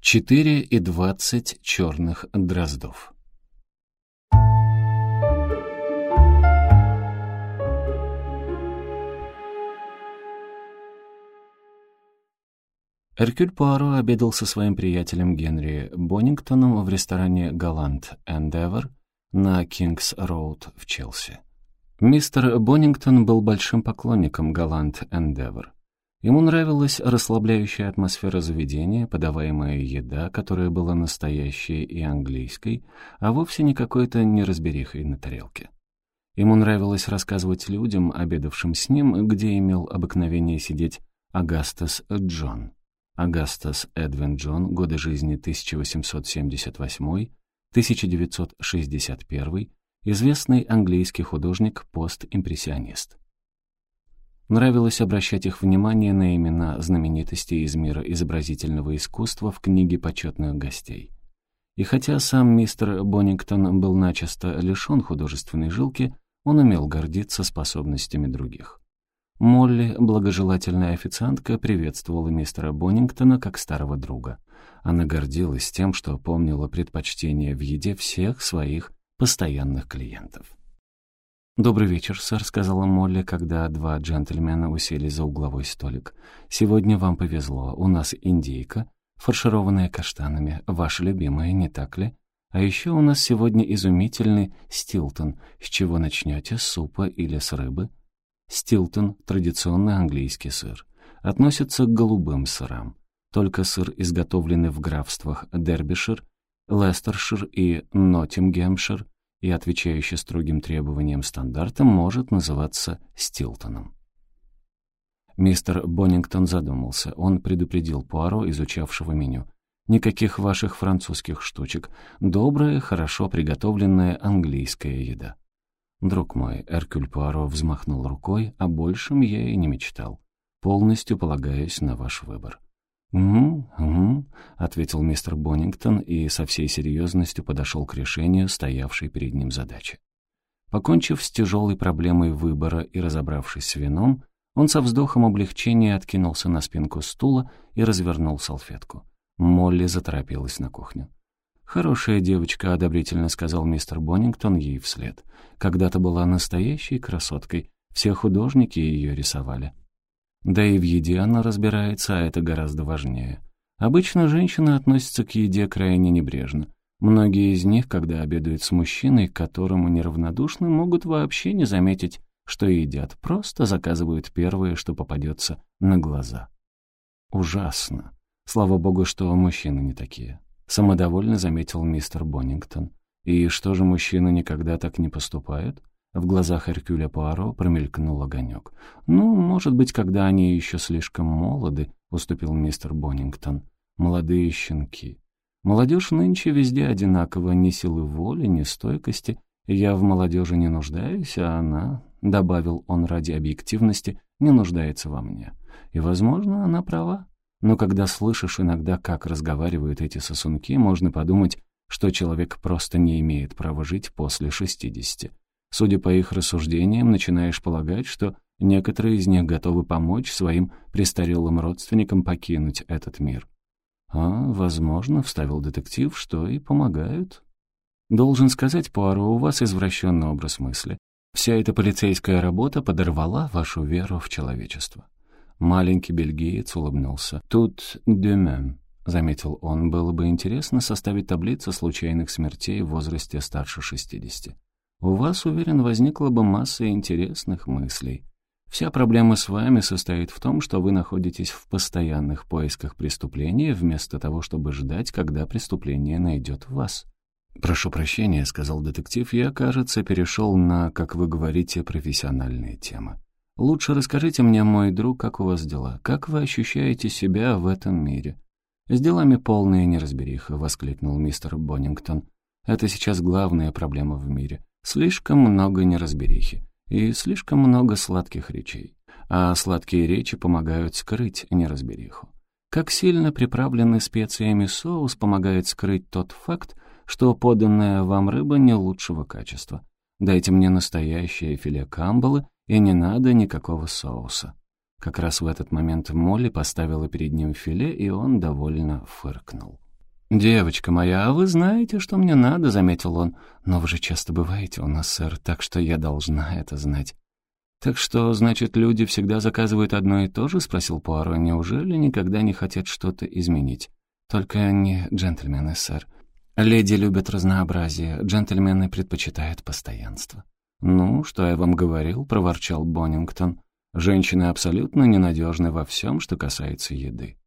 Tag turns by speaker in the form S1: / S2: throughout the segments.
S1: Четыре и двадцать черных дроздов. Эркюль Пуаро обедал со своим приятелем Генри Боннингтоном в ресторане «Галант Эндевор» на Кингс-Роуд в Челси. Мистер Боннингтон был большим поклонником «Галант Эндевор». Ему нравилась расслабляющая атмосфера заведения, подаваемая еда, которая была настоящей и английской, а вовсе не какой-то неразберихой на тарелке. Ему нравилось рассказывать людям, обедавшим с ним, где имел обыкновение сидеть Агастас Джон. Агастас Эдвин Джон, годы жизни 1878-1961, известный английский художник-постимпрессионист. Нравилось обращать их внимание на имена знаменитостей из мира изобразительного искусства в книге почетных гостей. И хотя сам мистер Боннингтон был начисто лишен художественной жилки, он умел гордиться способностями других. Молли, благожелательная официантка, приветствовала мистера Боннингтона как старого друга. Она гордилась тем, что помнила предпочтения в еде всех своих постоянных клиентов. «Добрый вечер, сэр», — сказала Молли, когда два джентльмена усели за угловой столик. «Сегодня вам повезло. У нас индейка, фаршированная каштанами, ваша любимая, не так ли? А еще у нас сегодня изумительный стилтон. С чего начнете, с супа или с рыбы?» Стилтон — традиционный английский сыр. Относится к голубым сырам. Только сыр, изготовленный в графствах Дербишир, Лестершир и Ноттингемшир и отвечающий строгим требованиям стандартам, может называться Стилтоном. Мистер Боннингтон задумался. Он предупредил Пуаро, изучавшего меню. «Никаких ваших французских штучек. Добрая, хорошо приготовленная английская еда». «Друг мой», — Эркюль Пуаро взмахнул рукой, «о большем я и не мечтал. Полностью полагаюсь на ваш выбор». «Угу, угу», — ответил мистер Боннингтон и со всей серьезностью подошел к решению стоявшей перед ним задачи. Покончив с тяжелой проблемой выбора и разобравшись с вином, он со вздохом облегчения откинулся на спинку стула и развернул салфетку. Молли заторопилась на кухню. «Хорошая девочка», — одобрительно сказал мистер Боннингтон ей вслед. «Когда-то была настоящей красоткой. Все художники ее рисовали». Да и в еде она разбирается, а это гораздо важнее. Обычно женщины относятся к еде крайне небрежно. Многие из них, когда обедают с мужчиной, к которому неравнодушны, могут вообще не заметить, что едят, просто заказывают первое, что попадется на глаза. Ужасно. Слава богу, что мужчины не такие. Самодовольно заметил мистер Боннингтон. «И что же мужчины никогда так не поступают?» В глазах Эркюля Пуаро промелькнул огонек. «Ну, может быть, когда они еще слишком молоды», — уступил мистер Боннингтон. «Молодые щенки. Молодежь нынче везде одинакова, ни силы воли, ни стойкости. Я в молодежи не нуждаюсь, а она, — добавил он ради объективности, — не нуждается во мне. И, возможно, она права. Но когда слышишь иногда, как разговаривают эти сосунки, можно подумать, что человек просто не имеет права жить после шестидесяти. Судя по их рассуждениям, начинаешь полагать, что некоторые из них готовы помочь своим престарелым родственникам покинуть этот мир. «А, возможно, — вставил детектив, — что и помогают». «Должен сказать, Пуаро, у вас извращенный образ мысли. Вся эта полицейская работа подорвала вашу веру в человечество». Маленький бельгиец улыбнулся. «Тут демем», — заметил он. «Было бы интересно составить таблицу случайных смертей в возрасте старше шестидесяти. У вас, уверен, возникла бы масса интересных мыслей. Вся проблема с вами состоит в том, что вы находитесь в постоянных поисках преступления, вместо того, чтобы ждать, когда преступление найдет вас». «Прошу прощения», — сказал детектив, — «я, кажется, перешел на, как вы говорите, профессиональные темы». Лучше расскажите мне, мой друг, как у вас дела? Как вы ощущаете себя в этом мире?» «С делами полная неразбериха», — воскликнул мистер Боннингтон. «Это сейчас главная проблема в мире. Слишком много неразберихи и слишком много сладких речей. А сладкие речи помогают скрыть неразбериху. Как сильно приправленный специями соус помогает скрыть тот факт, что поданная вам рыба не лучшего качества. Дайте мне настоящее филе камбалы — и не надо никакого соуса. Как раз в этот момент Молли поставила перед ним филе, и он довольно фыркнул. «Девочка моя, а вы знаете, что мне надо?» — заметил он. «Но вы же часто бываете у нас, сэр, так что я должна это знать». «Так что, значит, люди всегда заказывают одно и то же?» — спросил Пуаро. «Неужели никогда не хотят что-то изменить?» «Только не джентльмены, сэр. Леди любят разнообразие, джентльмены предпочитают постоянство». «Ну, что я вам говорил?» — проворчал Боннингтон. «Женщины абсолютно ненадежны во всем, что касается еды».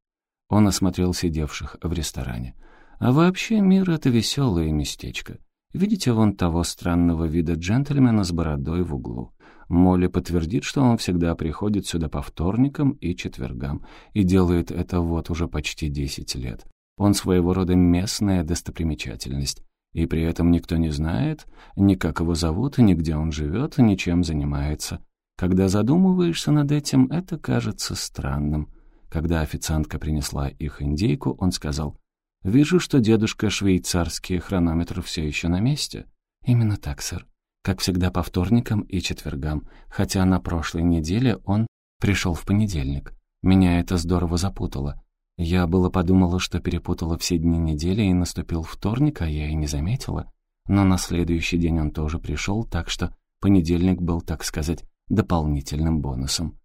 S1: Он осмотрел сидевших в ресторане. «А вообще мир — это веселое местечко. Видите вон того странного вида джентльмена с бородой в углу?» Молли подтвердит, что он всегда приходит сюда по вторникам и четвергам, и делает это вот уже почти десять лет. Он своего рода местная достопримечательность, и при этом никто не знает ни как его зовут, ни где он живет, ни чем занимается. Когда задумываешься над этим, это кажется странным. Когда официантка принесла их индейку, он сказал, «Вижу, что дедушка швейцарский хронометр все еще на месте». «Именно так, сэр как всегда по вторникам и четвергам, хотя на прошлой неделе он пришел в понедельник. Меня это здорово запутало. Я было подумала, что перепутала все дни недели и наступил вторник, а я и не заметила. Но на следующий день он тоже пришел, так что понедельник был, так сказать, дополнительным бонусом.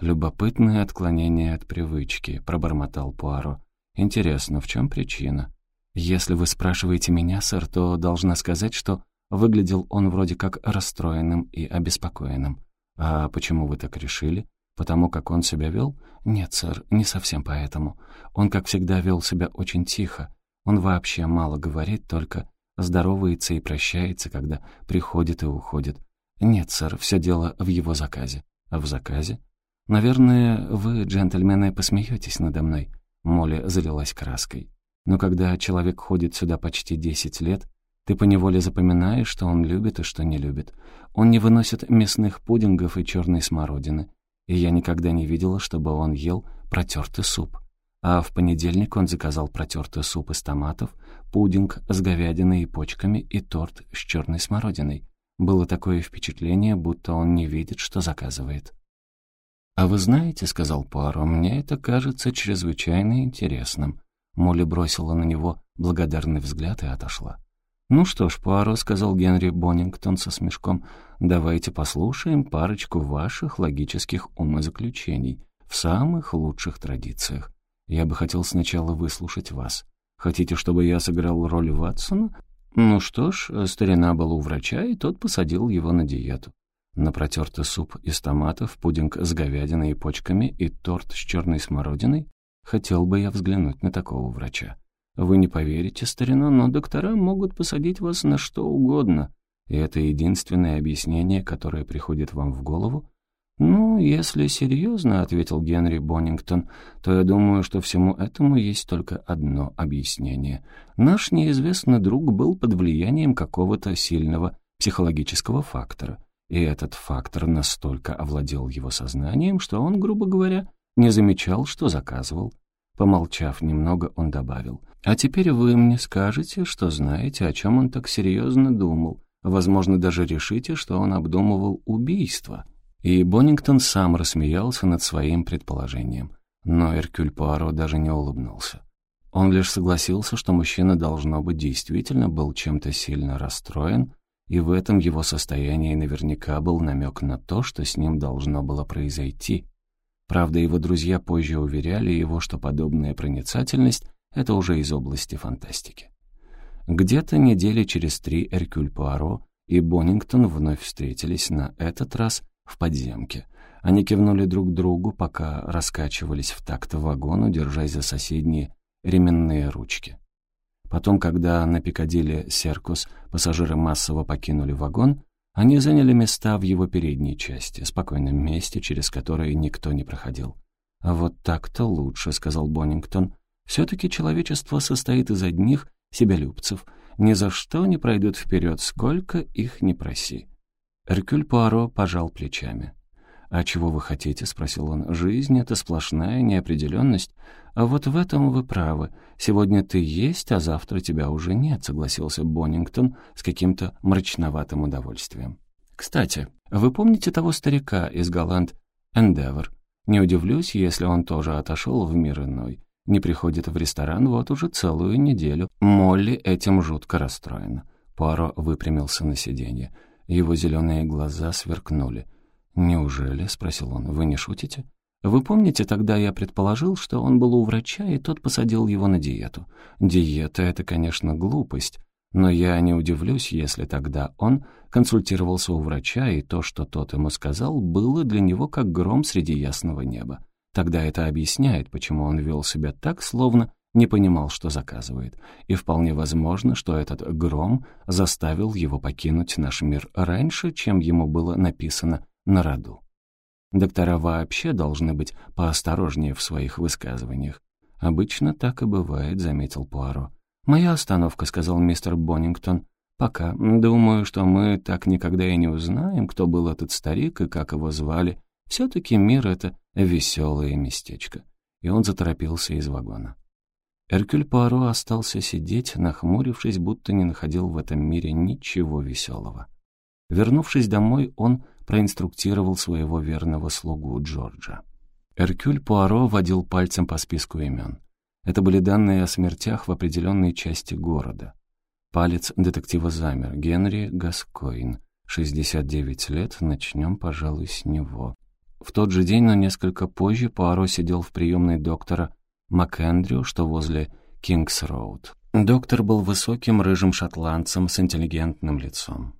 S1: «Любопытное отклонение от привычки», — пробормотал Пуаро. «Интересно, в чем причина?» «Если вы спрашиваете меня, сэр, то должна сказать, что Выглядел он вроде как расстроенным и обеспокоенным. «А почему вы так решили? Потому как он себя вел?» «Нет, сэр, не совсем поэтому. Он, как всегда, вел себя очень тихо. Он вообще мало говорит, только здоровается и прощается, когда приходит и уходит. Нет, сэр, все дело в его заказе». «А в заказе?» «Наверное, вы, джентльмены, посмеетесь надо мной». Молли залилась краской. «Но когда человек ходит сюда почти десять лет, ты поневоле запоминаешь, что он любит и что не любит. Он не выносит мясных пудингов и черной смородины. И я никогда не видела, чтобы он ел протертый суп. А в понедельник он заказал протертый суп из томатов, пудинг с говядиной и почками и торт с черной смородиной. Было такое впечатление, будто он не видит, что заказывает. «А вы знаете, — сказал Пуаро, — мне это кажется чрезвычайно интересным». Молли бросила на него благодарный взгляд и отошла. «Ну что ж, Пуаро», — сказал Генри Боннингтон со смешком, «давайте послушаем парочку ваших логических умозаключений в самых лучших традициях. Я бы хотел сначала выслушать вас. Хотите, чтобы я сыграл роль Ватсона? Ну что ж, старина был у врача, и тот посадил его на диету. На протертый суп из томатов, пудинг с говядиной и почками и торт с черной смородиной? Хотел бы я взглянуть на такого врача. Вы не поверите, старина, но доктора могут посадить вас на что угодно. И это единственное объяснение, которое приходит вам в голову? «Ну, если серьезно, — ответил Генри Боннингтон, — то я думаю, что всему этому есть только одно объяснение. Наш неизвестный друг был под влиянием какого-то сильного психологического фактора, и этот фактор настолько овладел его сознанием, что он, грубо говоря, не замечал, что заказывал. Помолчав немного, он добавил, «А теперь вы мне скажете, что знаете, о чем он так серьезно думал. Возможно, даже решите, что он обдумывал убийство». И Боннингтон сам рассмеялся над своим предположением. Но Эркюль Пуаро даже не улыбнулся. Он лишь согласился, что мужчина, должно быть, действительно был чем-то сильно расстроен, и в этом его состоянии наверняка был намек на то, что с ним должно было произойти. Правда, его друзья позже уверяли его, что подобная проницательность — это уже из области фантастики. Где-то недели через три Эркюль Пуаро и Боннингтон вновь встретились на этот раз в подземке. Они кивнули друг другу, пока раскачивались в такт вагону, держась за соседние ременные ручки. Потом, когда на Пикадилли Серкус пассажиры массово покинули вагон, они заняли места в его передней части, спокойном месте, через которое никто не проходил. «А вот так-то лучше», — сказал Боннингтон. «Все-таки человечество состоит из одних себялюбцев. Ни за что не пройдут вперед, сколько их не проси». Эркюль Пуаро пожал плечами. «А чего вы хотите?» — спросил он. «Жизнь — это сплошная неопределенность. А вот в этом вы правы. Сегодня ты есть, а завтра тебя уже нет», — согласился Боннингтон с каким-то мрачноватым удовольствием. «Кстати, вы помните того старика из Голланд Эндевор? Не удивлюсь, если он тоже отошел в мир иной. Не приходит в ресторан вот уже целую неделю. Молли этим жутко расстроена. Пуаро выпрямился на сиденье. Его зеленые глаза сверкнули. «Неужели?» — спросил он. «Вы не шутите?» «Вы помните, тогда я предположил, что он был у врача, и тот посадил его на диету. Диета — это, конечно, глупость, но я не удивлюсь, если тогда он консультировался у врача, и то, что тот ему сказал, было для него как гром среди ясного неба. Тогда это объясняет, почему он вел себя так, словно не понимал, что заказывает. И вполне возможно, что этот гром заставил его покинуть наш мир раньше, чем ему было написано на роду. Доктора вообще должны быть поосторожнее в своих высказываниях. «Обычно так и бывает», — заметил Пуаро. «Моя остановка», — сказал мистер Боннингтон. «Пока. Думаю, что мы так никогда и не узнаем, кто был этот старик и как его звали. Все-таки мир — это веселое местечко». И он заторопился из вагона. Эркюль Пуаро остался сидеть, нахмурившись, будто не находил в этом мире ничего веселого. Вернувшись домой, он проинструктировал своего верного слугу Джорджа. Эркюль Пуаро водил пальцем по списку имен. Это были данные о смертях в определенной части города. Палец детектива замер. Генри Гаскоин. 69 лет. Начнем, пожалуй, с него. В тот же день, но несколько позже, Пуаро сидел в приемной доктора МакЭндрю, что возле Кингс-Роуд. Доктор был высоким рыжим шотландцем с интеллигентным лицом.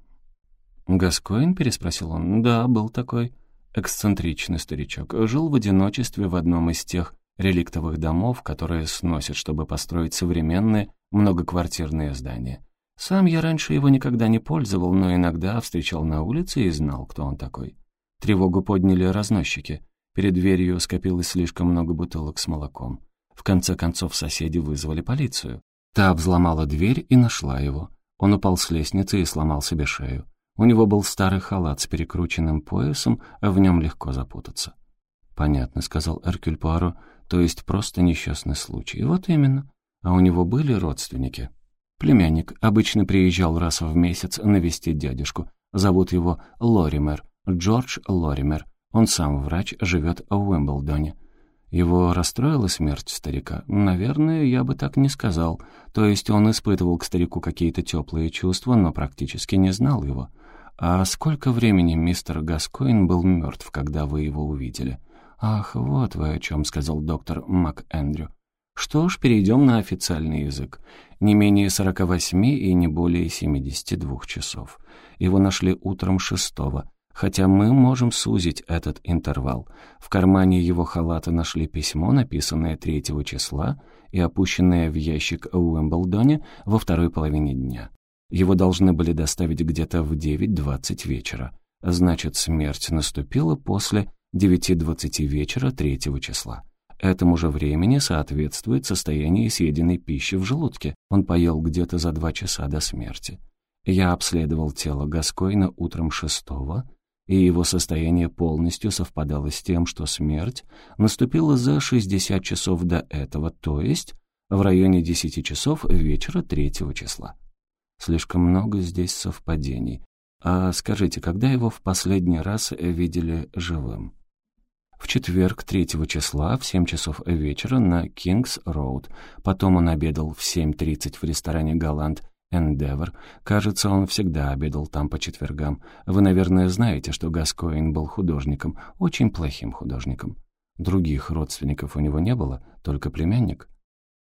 S1: «Гаскоин?» — переспросил он. «Да, был такой. Эксцентричный старичок. Жил в одиночестве в одном из тех реликтовых домов, которые сносят, чтобы построить современные многоквартирные здания. Сам я раньше его никогда не пользовал, но иногда встречал на улице и знал, кто он такой. Тревогу подняли разносчики. Перед дверью скопилось слишком много бутылок с молоком. В конце концов соседи вызвали полицию. Та взломала дверь и нашла его. Он упал с лестницы и сломал себе шею. У него был старый халат с перекрученным поясом, а в нем легко запутаться. «Понятно», — сказал Эркюль Пуаро, то есть просто несчастный случай. Вот именно. А у него были родственники? Племянник обычно приезжал раз в месяц навестить дядюшку. Зовут его Лоример, Джордж Лоример. Он сам врач, живет в Уимблдоне. Его расстроила смерть старика? Наверное, я бы так не сказал. То есть он испытывал к старику какие-то теплые чувства, но практически не знал его. А сколько времени мистер Гаскоин был мертв, когда вы его увидели? «Ах, вот вы о чем», — сказал доктор МакЭндрю. «Что ж, перейдем на официальный язык. Не менее 48 и не более 72 часов. Его нашли утром шестого, хотя мы можем сузить этот интервал. В кармане его халата нашли письмо, написанное третьего числа и опущенное в ящик в Уимблдоне во второй половине дня. Его должны были доставить где-то в 9.20 вечера. Значит, смерть наступила после 9.20 вечера третьего числа. Этому же времени соответствует состояние съеденной пищи в желудке. Он поел где-то за два часа до смерти. Я обследовал тело Гаскойна утром шестого, и его состояние полностью совпадало с тем, что смерть наступила за 60 часов до этого, то есть в районе 10 часов вечера третьего числа. Слишком много здесь совпадений. А скажите, когда его в последний раз видели живым? в четверг 3 числа в 7 часов вечера на Кингс-Роуд. Потом он обедал в 7.30 в ресторане «Галант Эндевор. Кажется, он всегда обедал там по четвергам. Вы, наверное, знаете, что Гаскоин был художником, очень плохим художником. Других родственников у него не было, только племянник.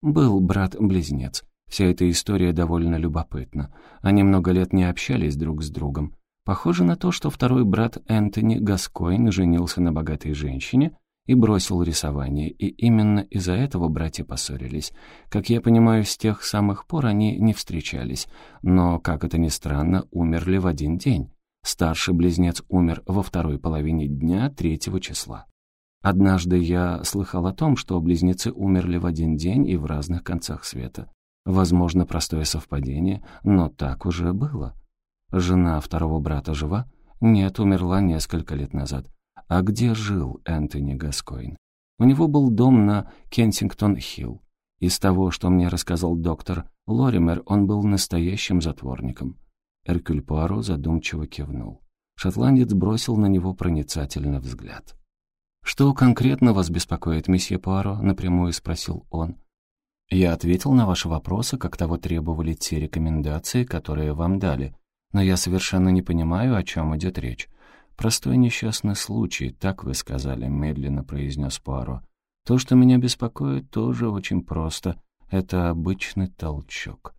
S1: Был брат-близнец. Вся эта история довольно любопытна. Они много лет не общались друг с другом. Похоже на то, что второй брат Энтони Гаскоин женился на богатой женщине и бросил рисование, и именно из-за этого братья поссорились. Как я понимаю, с тех самых пор они не встречались, но, как это ни странно, умерли в один день. Старший близнец умер во второй половине дня третьего числа. Однажды я слыхал о том, что близнецы умерли в один день и в разных концах света. Возможно, простое совпадение, но так уже было. Жена второго брата жива? Нет, умерла несколько лет назад. А где жил Энтони Гаскоин? У него был дом на Кенсингтон-Хилл. Из того, что мне рассказал доктор Лоример, он был настоящим затворником. Эркюль Пуаро задумчиво кивнул. Шотландец бросил на него проницательный взгляд. «Что конкретно вас беспокоит, месье Пуаро?» — напрямую спросил он. «Я ответил на ваши вопросы, как того требовали те рекомендации, которые вам дали. Но я совершенно не понимаю, о чем идет речь. Простой несчастный случай, так вы сказали», — медленно произнес Пуаро. «То, что меня беспокоит, тоже очень просто. Это обычный толчок».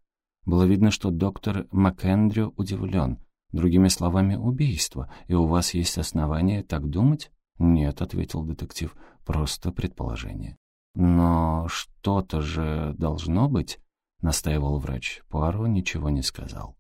S1: Было видно, что доктор МакЭндрю удивлен. Другими словами, убийство. И у вас есть основания так думать? «Нет», — ответил детектив, — «просто предположение». «Но что-то же должно быть», — настаивал врач. Пуаро ничего не сказал.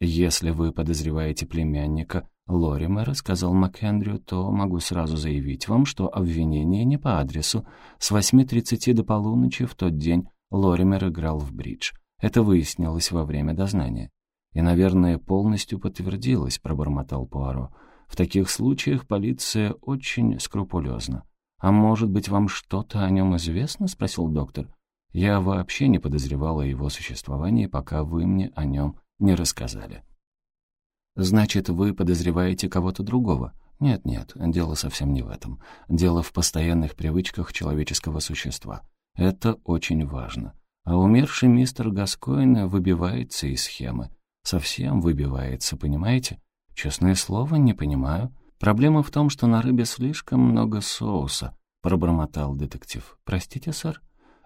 S1: «Если вы подозреваете племянника Лоримера, — сказал МакХендрю, — то могу сразу заявить вам, что обвинение не по адресу. С 8.30 до полуночи в тот день Лоример играл в бридж. Это выяснилось во время дознания. И, наверное, полностью подтвердилось, — пробормотал Пуаро. В таких случаях полиция очень скрупулезна. «А может быть, вам что-то о нем известно?» — спросил доктор. «Я вообще не подозревал о его существовании, пока вы мне о нем не рассказали». «Значит, вы подозреваете кого-то другого?» «Нет-нет, дело совсем не в этом. Дело в постоянных привычках человеческого существа. Это очень важно. А умерший мистер Гаскоин выбивается из схемы. Совсем выбивается, понимаете? «Честное слово, не понимаю. Проблема в том, что на рыбе слишком много соуса», — пробормотал детектив. «Простите, сэр?»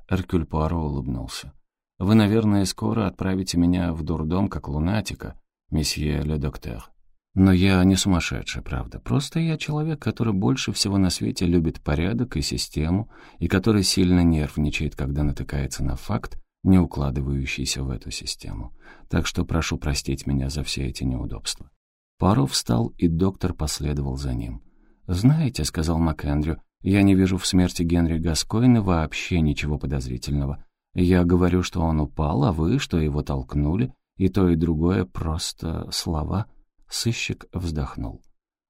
S1: Эркюль Пуаро улыбнулся. «Вы, наверное, скоро отправите меня в дурдом как лунатика, месье ле доктор. Но я не сумасшедший, правда. Просто я человек, который больше всего на свете любит порядок и систему, и который сильно нервничает, когда натыкается на факт, не укладывающийся в эту систему. Так что прошу простить меня за все эти неудобства. Паро встал, и доктор последовал за ним. «Знаете», — сказал МакЭндрю, — «я не вижу в смерти Генри Гаскоина вообще ничего подозрительного. Я говорю, что он упал, а вы, что его толкнули, и то, и другое просто слова». Сыщик вздохнул.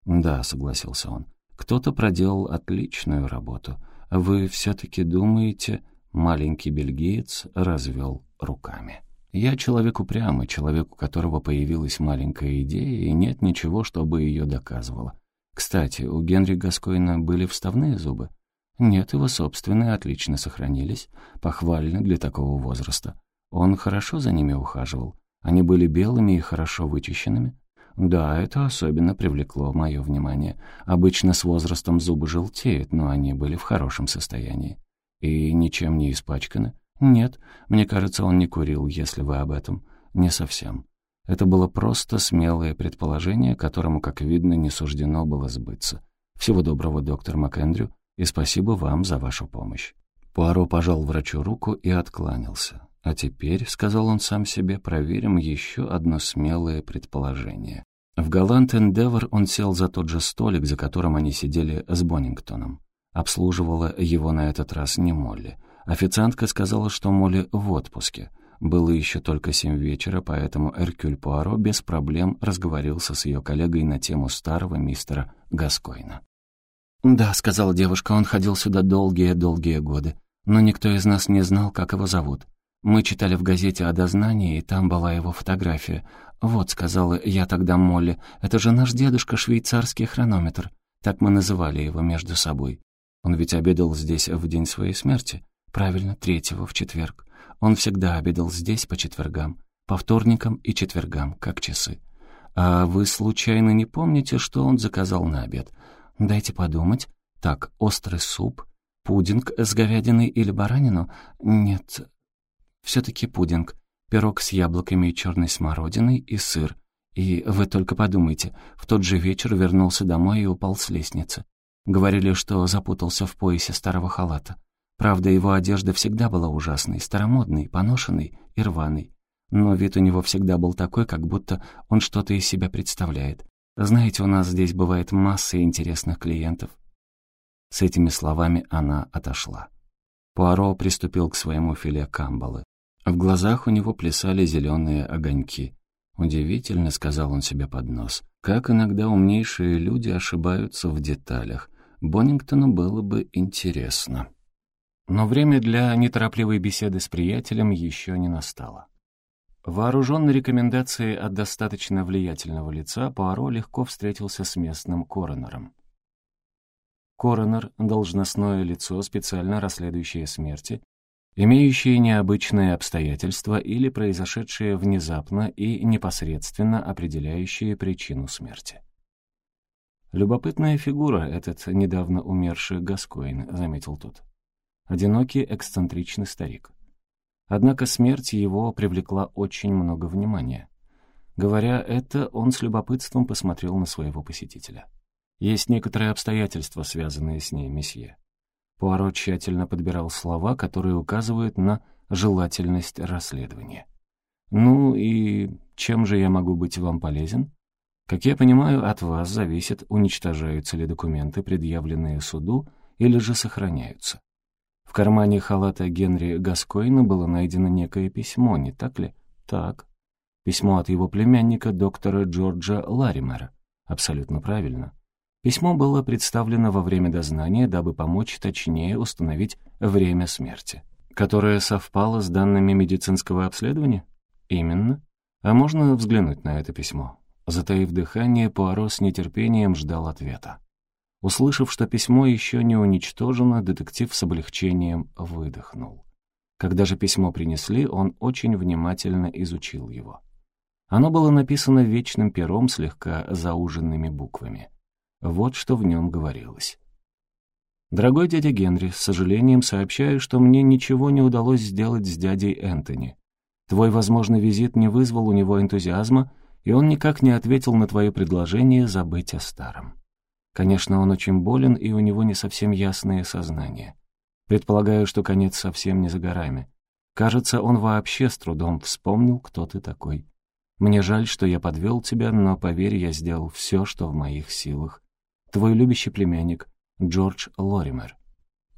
S1: «Да», — согласился он, — «кто-то проделал отличную работу. Вы все-таки думаете...» Маленький бельгиец развел руками. Я человек упрямый, человек, у которого появилась маленькая идея, и нет ничего, чтобы ее доказывало. Кстати, у Генри Гаскоина были вставные зубы? Нет, его собственные отлично сохранились. Похвально для такого возраста. Он хорошо за ними ухаживал. Они были белыми и хорошо вычищенными. Да, это особенно привлекло мое внимание. Обычно с возрастом зубы желтеют, но они были в хорошем состоянии. И ничем не испачканы. «Нет, мне кажется, он не курил, если вы об этом». «Не совсем». Это было просто смелое предположение, которому, как видно, не суждено было сбыться. Всего доброго, доктор МакЭндрю, и спасибо вам за вашу помощь. Пуаро пожал врачу руку и откланялся. «А теперь», — сказал он сам себе, — «проверим еще одно смелое предположение». В Галант Эндевор он сел за тот же столик, за которым они сидели с Боннингтоном. Обслуживала его на этот раз не Молли. Официантка сказала, что Молли в отпуске. Было еще только семь вечера, поэтому Эркюль Пуаро без проблем разговорился с ее коллегой на тему старого мистера Гаскойна. «Да», — сказала девушка, — «он ходил сюда долгие-долгие годы, но никто из нас не знал, как его зовут. Мы читали в газете о дознании, и там была его фотография. «Вот», — сказала я тогда Молли, — «это же наш дедушка швейцарский хронометр». Так мы называли его между собой. Он ведь обедал здесь в день своей смерти. Правильно, третьего, в четверг. Он всегда обедал здесь по четвергам, по вторникам и четвергам, как часы. А вы случайно не помните, что он заказал на обед? Дайте подумать. Так, острый суп, пудинг с говядиной или баранину? Нет, все-таки пудинг. Пирог с яблоками и черной смородиной и сыр. И вы только подумайте, в тот же вечер вернулся домой и упал с лестницы. Говорили, что запутался в поясе старого халата. Правда, его одежда всегда была ужасной, старомодной, поношенной и рваной. Но вид у него всегда был такой, как будто он что-то из себя представляет. Знаете, у нас здесь бывает масса интересных клиентов. С этими словами она отошла. Пуаро приступил к своему филе камбалы. В глазах у него плясали зеленые огоньки. «Удивительно», — сказал он себе под нос, — «как иногда умнейшие люди ошибаются в деталях. Боннингтону было бы интересно». Но время для неторопливой беседы с приятелем еще не настало. Вооруженный рекомендацией от достаточно влиятельного лица, Пуаро легко встретился с местным коронером. Коронер — должностное лицо, специально расследующее смерти, имеющие необычные обстоятельства или произошедшие внезапно и непосредственно определяющие причину смерти. «Любопытная фигура этот недавно умерший Гаскоин», — заметил тот. Одинокий, эксцентричный старик. Однако смерть его привлекла очень много внимания. Говоря это, он с любопытством посмотрел на своего посетителя. «Есть некоторые обстоятельства, связанные с ней, месье». Пуаро тщательно подбирал слова, которые указывают на желательность расследования. «Ну и чем же я могу быть вам полезен?» Как я понимаю, от вас зависит, уничтожаются ли документы, предъявленные суду, или же сохраняются. В кармане халата Генри Гаскоина было найдено некое письмо, не так ли? Так. Письмо от его племянника, доктора Джорджа Ларимера. Абсолютно правильно. Письмо было представлено во время дознания, дабы помочь точнее установить время смерти, которое совпало с данными медицинского обследования? Именно. А можно взглянуть на это письмо? Затаив дыхание, Пуаро с нетерпением ждал ответа. Услышав, что письмо еще не уничтожено, детектив с облегчением выдохнул. Когда же письмо принесли, он очень внимательно изучил его. Оно было написано вечным пером, слегка зауженными буквами. Вот что в нем говорилось. «Дорогой дядя Генри, с сожалением сообщаю, что мне ничего не удалось сделать с дядей Энтони. Твой возможный визит не вызвал у него энтузиазма, и он никак не ответил на твое предложение забыть о старом. Конечно, он очень болен, и у него не совсем ясное сознание. Предполагаю, что конец совсем не за горами. Кажется, он вообще с трудом вспомнил, кто ты такой. Мне жаль, что я подвел тебя, но, поверь, я сделал все, что в моих силах. Твой любящий племянник Джордж Лоример.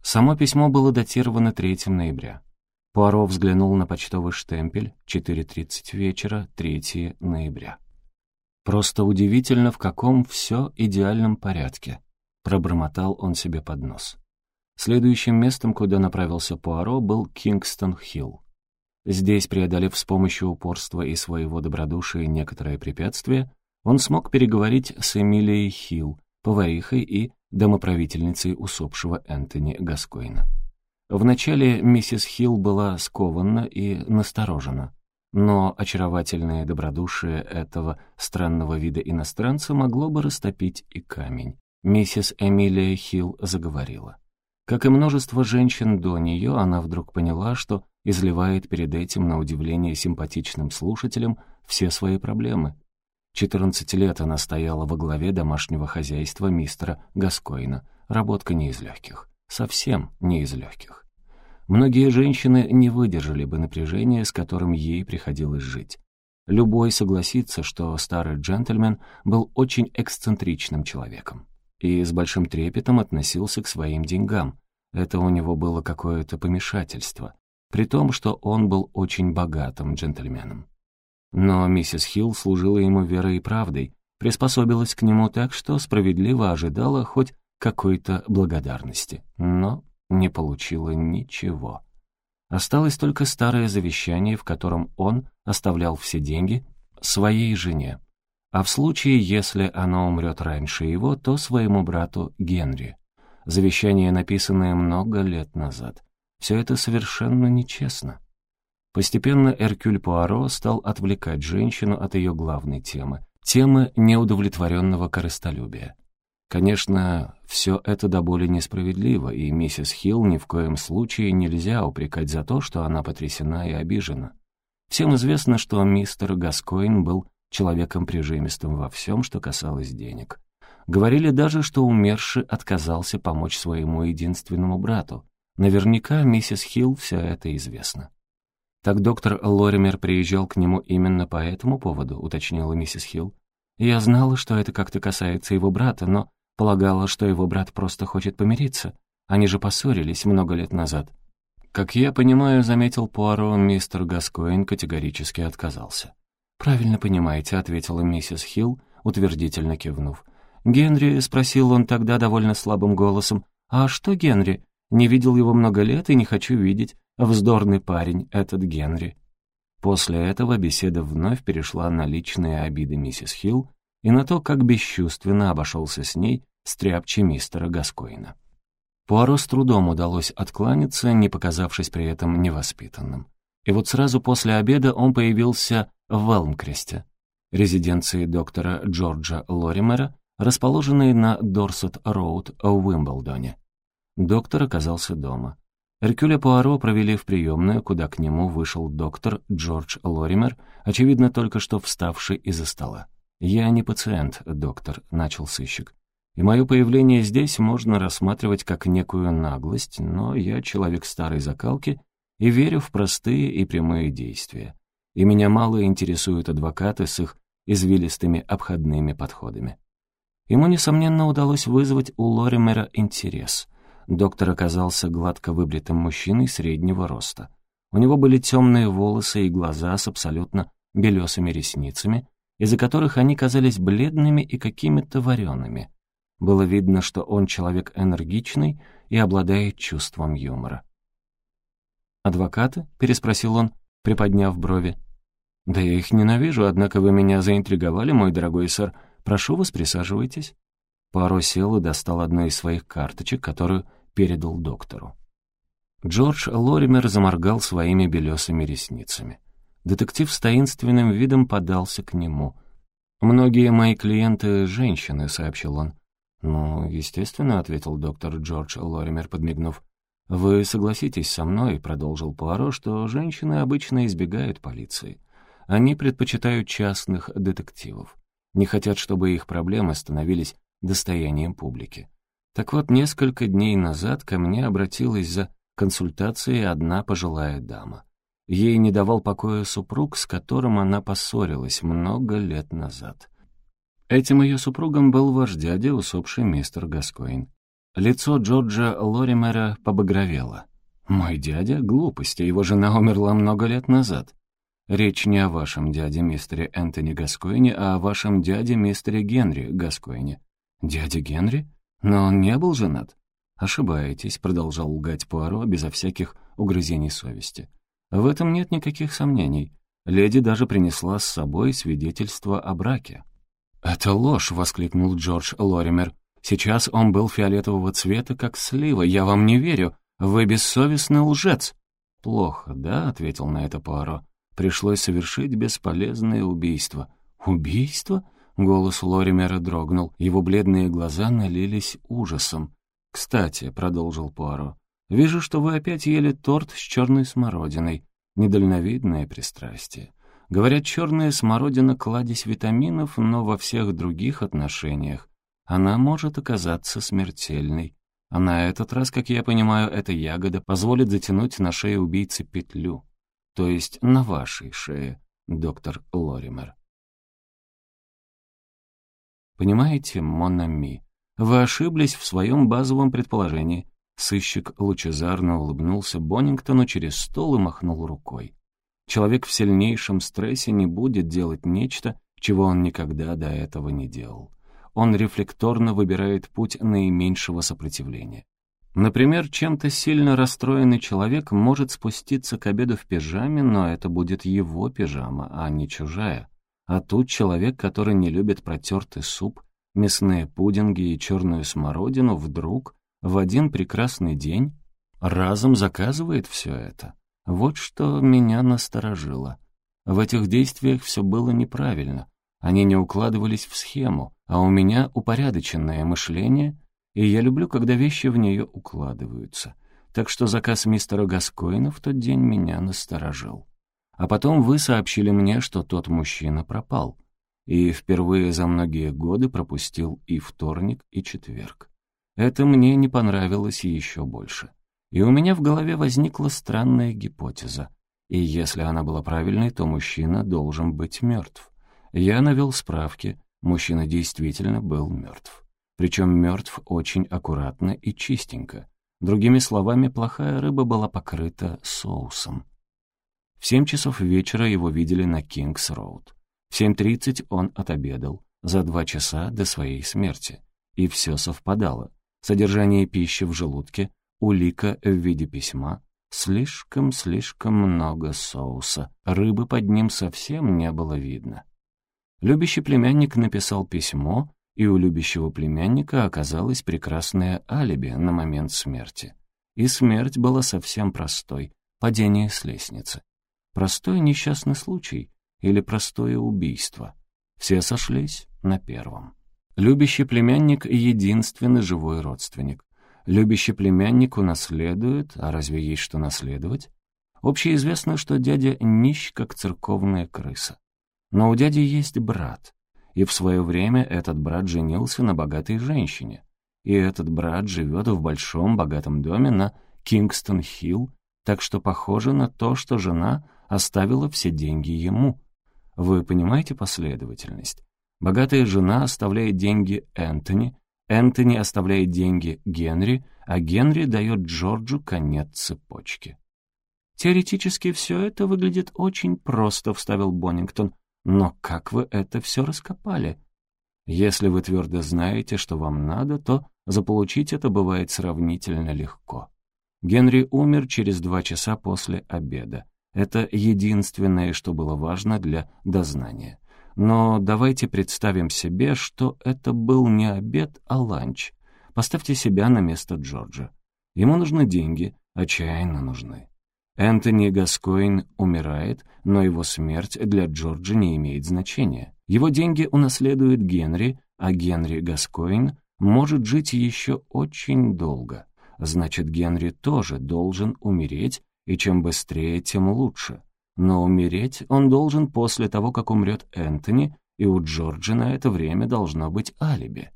S1: Само письмо было датировано 3 ноября. Пуаро взглянул на почтовый штемпель, 4.30 вечера, 3 ноября. «Просто удивительно, в каком все идеальном порядке», — пробормотал он себе под нос. Следующим местом, куда направился Пуаро, был Кингстон-Хилл. Здесь, преодолев с помощью упорства и своего добродушия некоторые препятствия, он смог переговорить с Эмилией Хилл, поварихой и домоправительницей усопшего Энтони Гаскойна. Вначале миссис Хилл была скована и насторожена, но очаровательное добродушие этого странного вида иностранца могло бы растопить и камень. Миссис Эмилия Хилл заговорила. Как и множество женщин до нее, она вдруг поняла, что изливает перед этим, на удивление симпатичным слушателям, все свои проблемы. 14 лет она стояла во главе домашнего хозяйства мистера Гаскоина, работка не из легких совсем не из легких. Многие женщины не выдержали бы напряжения, с которым ей приходилось жить. Любой согласится, что старый джентльмен был очень эксцентричным человеком и с большим трепетом относился к своим деньгам. Это у него было какое-то помешательство, при том, что он был очень богатым джентльменом. Но миссис Хилл служила ему верой и правдой, приспособилась к нему так, что справедливо ожидала хоть какой-то благодарности, но не получила ничего. Осталось только старое завещание, в котором он оставлял все деньги своей жене, а в случае, если она умрет раньше его, то своему брату Генри. Завещание, написанное много лет назад. Все это совершенно нечестно. Постепенно Эркюль Пуаро стал отвлекать женщину от ее главной темы, темы неудовлетворенного корыстолюбия. Конечно, все это до боли несправедливо, и миссис Хилл ни в коем случае нельзя упрекать за то, что она потрясена и обижена. Всем известно, что мистер Гаскоин был человеком прижимистым во всем, что касалось денег. Говорили даже, что умерший отказался помочь своему единственному брату. Наверняка миссис Хилл все это известно. «Так доктор Лоример приезжал к нему именно по этому поводу», — уточнила миссис Хилл. «Я знала, что это как-то касается его брата, но Полагала, что его брат просто хочет помириться. Они же поссорились много лет назад. Как я понимаю, заметил Пуаро, мистер Гаскоин категорически отказался. «Правильно понимаете», — ответила миссис Хилл, утвердительно кивнув. «Генри?» — спросил он тогда довольно слабым голосом. «А что Генри? Не видел его много лет и не хочу видеть. Вздорный парень этот Генри». После этого беседа вновь перешла на личные обиды миссис Хилл и на то, как бесчувственно обошелся с ней стряпчи мистера Гаскоина. Пуаро с трудом удалось откланяться, не показавшись при этом невоспитанным. И вот сразу после обеда он появился в Элмкресте, резиденции доктора Джорджа Лоримера, расположенной на Дорсет-Роуд в Уимблдоне. Доктор оказался дома. Эркюля Пуаро провели в приемную, куда к нему вышел доктор Джордж Лоример, очевидно, только что вставший из-за стола. «Я не пациент, доктор», — начал сыщик. «И мое появление здесь можно рассматривать как некую наглость, но я человек старой закалки и верю в простые и прямые действия. И меня мало интересуют адвокаты с их извилистыми обходными подходами». Ему, несомненно, удалось вызвать у Лоримера интерес — Доктор оказался гладко выбритым мужчиной среднего роста. У него были темные волосы и глаза с абсолютно белесыми ресницами, из-за которых они казались бледными и какими-то вареными. Было видно, что он человек энергичный и обладает чувством юмора. «Адвокаты?» — переспросил он, приподняв брови. «Да я их ненавижу, однако вы меня заинтриговали, мой дорогой сэр. Прошу вас, присаживайтесь». Паро сел и достал одну из своих карточек, которую передал доктору. Джордж Лоример заморгал своими белесыми ресницами. Детектив с таинственным видом подался к нему. «Многие мои клиенты — женщины», — сообщил он. «Ну, естественно», — ответил доктор Джордж Лоример, подмигнув. «Вы согласитесь со мной», — продолжил Пуаро, «что женщины обычно избегают полиции. Они предпочитают частных детективов. Не хотят, чтобы их проблемы становились достоянием публики. Так вот, несколько дней назад ко мне обратилась за консультацией одна пожилая дама. Ей не давал покоя супруг, с которым она поссорилась много лет назад. Этим ее супругом был ваш дядя, усопший мистер Гаскоин. Лицо Джорджа Лоримера побагровело. «Мой дядя? Глупости, его жена умерла много лет назад. Речь не о вашем дяде мистере Энтони Гаскоине, а о вашем дяде мистере Генри Гаскоине». «Дядя Генри?» Но он не был женат? Ошибаетесь, продолжал лгать Пуаро безо всяких угрызений совести. В этом нет никаких сомнений. Леди даже принесла с собой свидетельство о браке. «Это ложь!» — воскликнул Джордж Лоример. «Сейчас он был фиолетового цвета, как слива. Я вам не верю. Вы бессовестный лжец!» «Плохо, да?» — ответил на это Пуаро. «Пришлось совершить бесполезное убийство». «Убийство?» Голос Лоримера дрогнул, его бледные глаза налились ужасом. «Кстати», — продолжил Пуаро, — «вижу, что вы опять ели торт с черной смородиной. Недальновидное пристрастие. Говорят, черная смородина — кладезь витаминов, но во всех других отношениях она может оказаться смертельной. А на этот раз, как я понимаю, эта ягода позволит затянуть на шее убийцы петлю. То есть на вашей шее, доктор Лоример. Понимаете, Монами, вы ошиблись в своем базовом предположении. Сыщик лучезарно улыбнулся Боннингтону через стол и махнул рукой. Человек в сильнейшем стрессе не будет делать нечто, чего он никогда до этого не делал. Он рефлекторно выбирает путь наименьшего сопротивления. Например, чем-то сильно расстроенный человек может спуститься к обеду в пижаме, но это будет его пижама, а не чужая. А тут человек, который не любит протертый суп, мясные пудинги и черную смородину, вдруг, в один прекрасный день, разом заказывает все это. Вот что меня насторожило. В этих действиях все было неправильно. Они не укладывались в схему, а у меня упорядоченное мышление, и я люблю, когда вещи в нее укладываются. Так что заказ мистера Гаскоина в тот день меня насторожил. А потом вы сообщили мне, что тот мужчина пропал. И впервые за многие годы пропустил и вторник, и четверг. Это мне не понравилось еще больше. И у меня в голове возникла странная гипотеза. И если она была правильной, то мужчина должен быть мертв. Я навел справки, мужчина действительно был мертв. Причем мертв очень аккуратно и чистенько. Другими словами, плохая рыба была покрыта соусом. В семь часов вечера его видели на Кингс-Роуд. В 7.30 он отобедал, за два часа до своей смерти. И все совпадало. Содержание пищи в желудке, улика в виде письма, слишком-слишком много соуса, рыбы под ним совсем не было видно. Любящий племянник написал письмо, и у любящего племянника оказалось прекрасное алиби на момент смерти. И смерть была совсем простой — падение с лестницы. Простой несчастный случай или простое убийство. Все сошлись на первом. Любящий племянник — единственный живой родственник. Любящий племянник унаследует, а разве есть что наследовать? Общеизвестно, что дядя нищ, как церковная крыса. Но у дяди есть брат, и в свое время этот брат женился на богатой женщине. И этот брат живет в большом богатом доме на Кингстон-Хилл, так что похоже на то, что жена оставила все деньги ему. Вы понимаете последовательность? Богатая жена оставляет деньги Энтони, Энтони оставляет деньги Генри, а Генри дает Джорджу конец цепочки. «Теоретически все это выглядит очень просто», — вставил Боннингтон. Но как вы это все раскопали? Если вы твердо знаете, что вам надо, то заполучить это бывает сравнительно легко. Генри умер через два часа после обеда. Это единственное, что было важно для дознания. Но давайте представим себе, что это был не обед, а ланч. Поставьте себя на место Джорджа. Ему нужны деньги, отчаянно нужны. Энтони Гаскоин умирает, но его смерть для Джорджа не имеет значения. Его деньги унаследует Генри, а Генри Гаскоин может жить еще очень долго. Значит, Генри тоже должен умереть, и чем быстрее, тем лучше. Но умереть он должен после того, как умрет Энтони, и у Джорджа на это время должно быть алиби.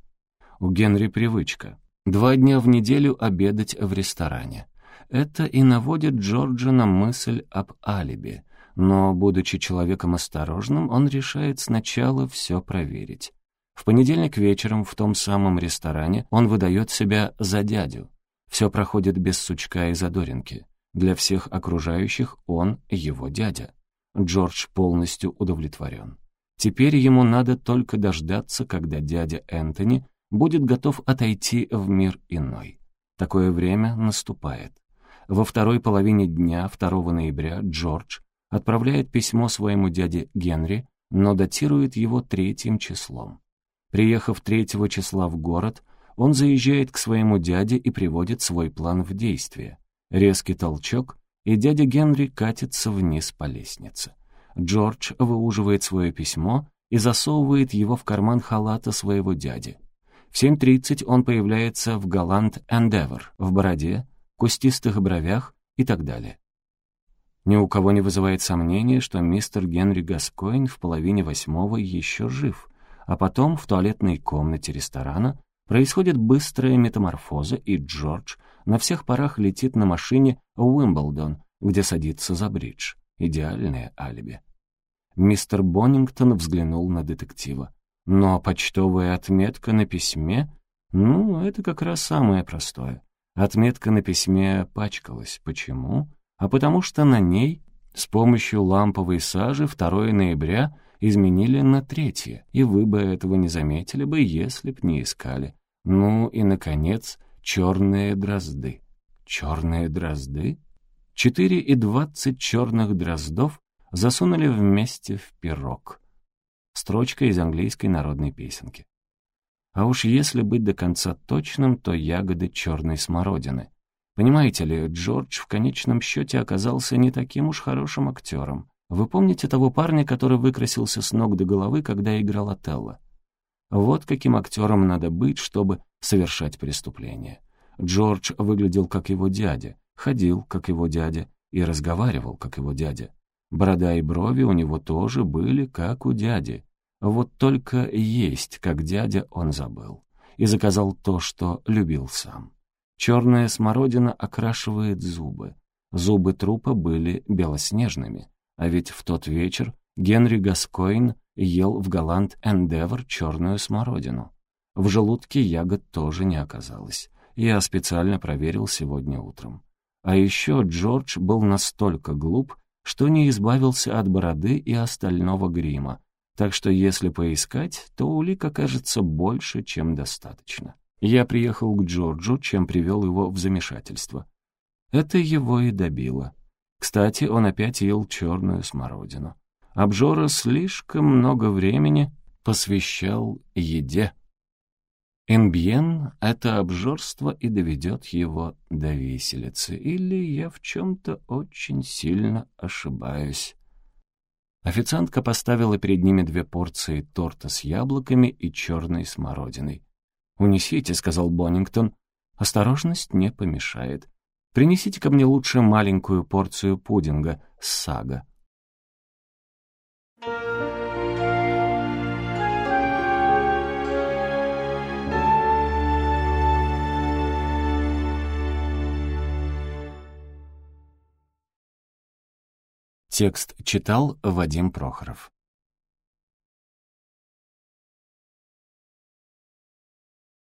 S1: У Генри привычка. Два дня в неделю обедать в ресторане. Это и наводит Джорджа на мысль об алиби, но, будучи человеком осторожным, он решает сначала все проверить. В понедельник вечером в том самом ресторане он выдает себя за дядю. Все проходит без сучка и задоринки. Для всех окружающих он его дядя. Джордж полностью удовлетворен. Теперь ему надо только дождаться, когда дядя Энтони будет готов отойти в мир иной. Такое время наступает. Во второй половине дня 2 ноября Джордж отправляет письмо своему дяде Генри, но датирует его третьим числом. Приехав третьего числа в город, он заезжает к своему дяде и приводит свой план в действие. Резкий толчок, и дядя Генри катится вниз по лестнице. Джордж выуживает свое письмо и засовывает его в карман халата своего дяди. В 7.30 он появляется в Галант Эндевор в бороде, кустистых бровях и так далее. Ни у кого не вызывает сомнения, что мистер Генри Гаскоин в половине восьмого еще жив, а потом в туалетной комнате ресторана происходит быстрая метаморфоза, и Джордж на всех парах летит на машине в Уимблдон, где садится за бридж. Идеальное алиби. Мистер Боннингтон взглянул на детектива. Но почтовая отметка на письме? Ну, это как раз самое простое. Отметка на письме пачкалась. Почему? А потому что на ней с помощью ламповой сажи 2 ноября изменили на 3, и вы бы этого не заметили бы, если б не искали. Ну и, наконец, черные дрозды. Черные дрозды? Четыре и двадцать черных дроздов засунули вместе в пирог. Строчка из английской народной песенки. А уж если быть до конца точным, то ягоды черной смородины. Понимаете ли, Джордж в конечном счете оказался не таким уж хорошим актером. Вы помните того парня, который выкрасился с ног до головы, когда играл Отелло? Вот каким актером надо быть, чтобы совершать преступление. Джордж выглядел как его дядя, ходил как его дядя и разговаривал как его дядя. Борода и брови у него тоже были как у дяди. Вот только есть, как дядя, он забыл. И заказал то, что любил сам. Черная смородина окрашивает зубы. Зубы трупа были белоснежными. А ведь в тот вечер Генри Гаскоин ел в Галант Эндевор черную смородину. В желудке ягод тоже не оказалось. Я специально проверил сегодня утром. А еще Джордж был настолько глуп, что не избавился от бороды и остального грима, так что если поискать, то улик окажется больше, чем достаточно. Я приехал к Джорджу, чем привел его в замешательство. Это его и добило. Кстати, он опять ел черную смородину. Обжора слишком много времени посвящал еде. Инбьен — это обжорство и доведет его до виселицы. Или я в чем-то очень сильно ошибаюсь. Официантка поставила перед ними две порции торта с яблоками и черной смородиной. «Унесите», — сказал Боннингтон. «Осторожность не помешает. Принесите ко мне лучше маленькую порцию пудинга с сага». Текст читал Вадим Прохоров.